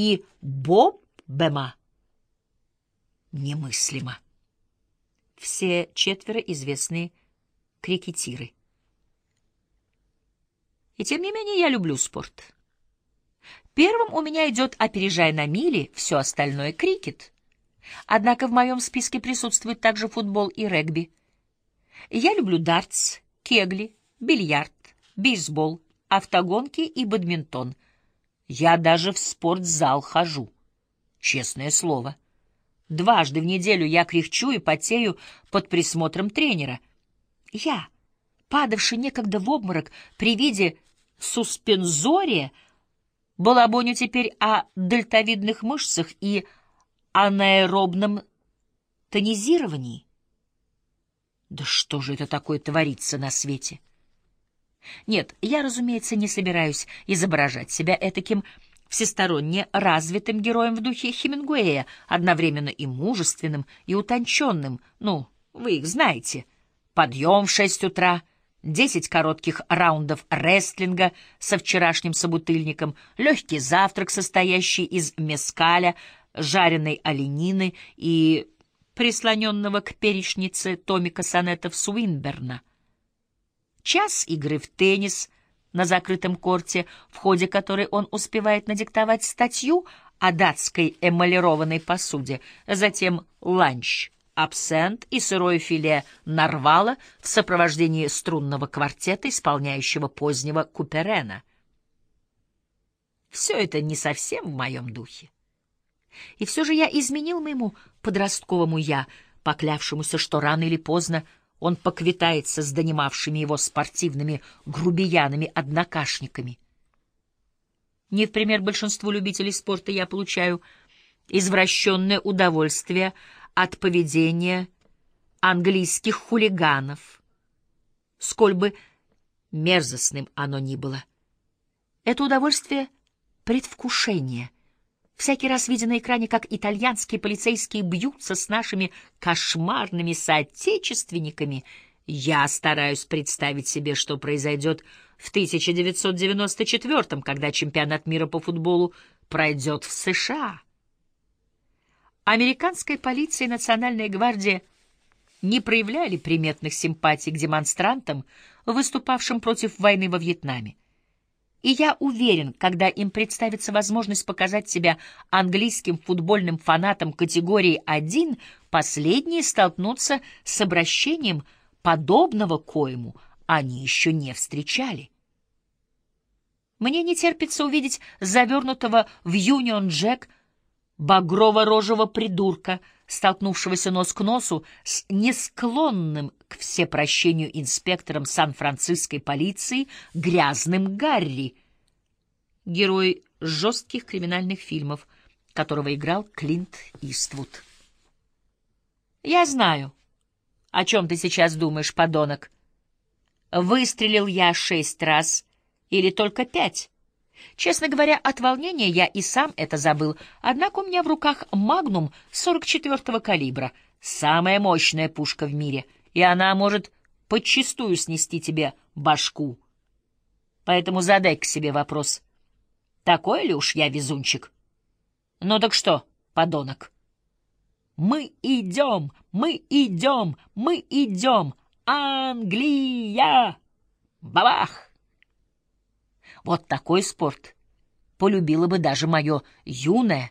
и Боббема немыслимо. Все четверо известные крикетиры. И тем не менее я люблю спорт. Первым у меня идет, опережая на мили, все остальное — крикет. Однако в моем списке присутствует также футбол и регби. Я люблю дартс, кегли, бильярд, бейсбол, автогонки и бадминтон. Я даже в спортзал хожу. Честное слово. Дважды в неделю я кряхчу и потею под присмотром тренера. Я, падавший некогда в обморок при виде суспензория, балабоню теперь о дельтовидных мышцах и анаэробном тонизировании. Да что же это такое творится на свете? Нет, я, разумеется, не собираюсь изображать себя этаким всесторонне развитым героем в духе Хемингуэя, одновременно и мужественным, и утонченным. Ну, вы их знаете. Подъем в шесть утра, десять коротких раундов рестлинга со вчерашним собутыльником, легкий завтрак, состоящий из мескаля, жареной оленины и прислоненного к перечнице томика сонетов Суинберна. Час игры в теннис — на закрытом корте, в ходе которой он успевает надиктовать статью о датской эмалированной посуде, затем ланч, абсент и сырое филе нарвала в сопровождении струнного квартета, исполняющего позднего Куперена. Все это не совсем в моем духе. И все же я изменил моему подростковому «я», поклявшемуся, что рано или поздно он поквитается с донимавшими его спортивными грубиянами-однокашниками. Не в пример большинству любителей спорта я получаю извращенное удовольствие от поведения английских хулиганов, сколь бы мерзостным оно ни было. Это удовольствие — предвкушение — Всякий раз видя на экране, как итальянские полицейские бьются с нашими кошмарными соотечественниками, я стараюсь представить себе, что произойдет в 1994 когда чемпионат мира по футболу пройдет в США. Американская полиция и Национальная гвардия не проявляли приметных симпатий к демонстрантам, выступавшим против войны во Вьетнаме. И я уверен, когда им представится возможность показать себя английским футбольным фанатам категории 1, последние столкнутся с обращением, подобного коему они еще не встречали. Мне не терпится увидеть завернутого в Юнион Джек багрово-рожего придурка, столкнувшегося нос к носу с несклонным к всепрощению инспектором Сан-Франциской полиции грязным Гарри, герой жестких криминальных фильмов, которого играл Клинт Иствуд. «Я знаю, о чем ты сейчас думаешь, подонок. Выстрелил я шесть раз или только пять?» Честно говоря, от волнения я и сам это забыл, однако у меня в руках «Магнум» 44-го калибра, самая мощная пушка в мире, и она может подчистую снести тебе башку. Поэтому задай к себе вопрос. Такой ли уж я везунчик? Ну так что, подонок? Мы идем, мы идем, мы идем. Англия! Бабах! Вот такой спорт. Полюбило бы даже мое юное,